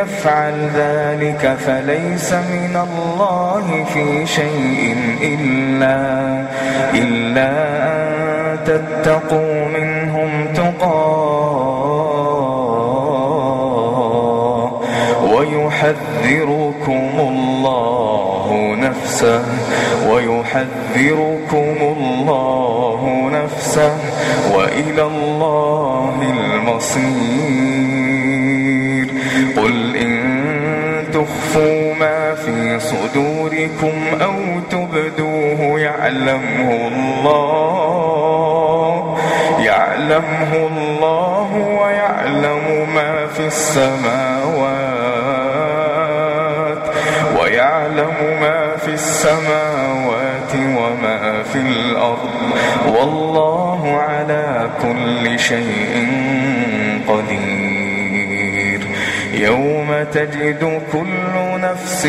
يفعل ذلك فليس من الله في شيء إلا إلا أن تتقوا منهم تقاه ويحذركم الله نفسه ويحذركم الله نفسه وإلى الله المصير. صدوركم أو تبدوه يعلمه الله يعلمه الله ويعلم ما في السماوات ويعلم ما في السماوات وما في الأرض والله على كل شيء قدير. يوم تجد كل نفس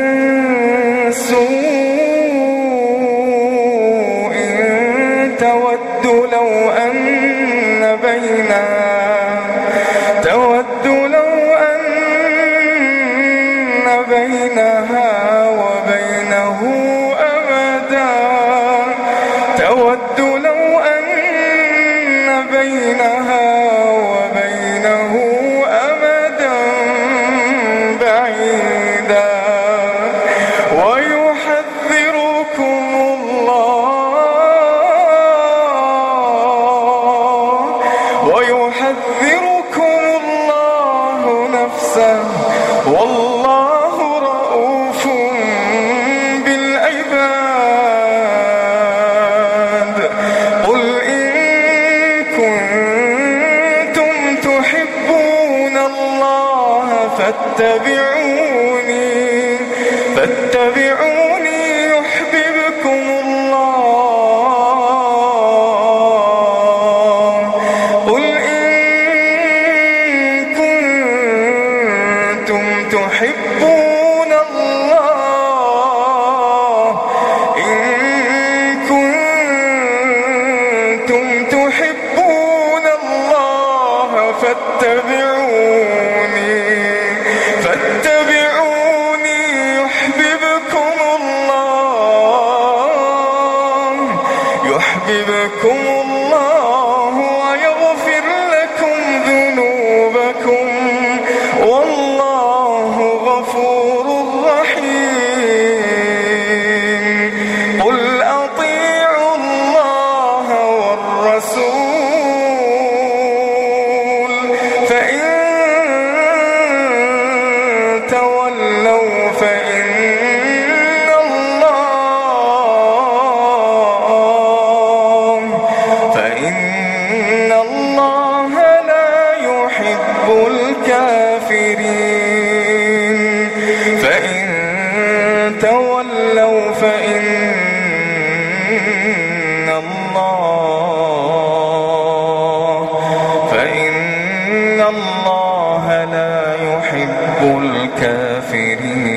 فاتبعوني فاتبعوني يحببكم الله. قل إن كنتم تحبون الله إن كنتم تحبون الله فاتبعوني. تولوا فإن الله فإن الله لا يحب الكافرين.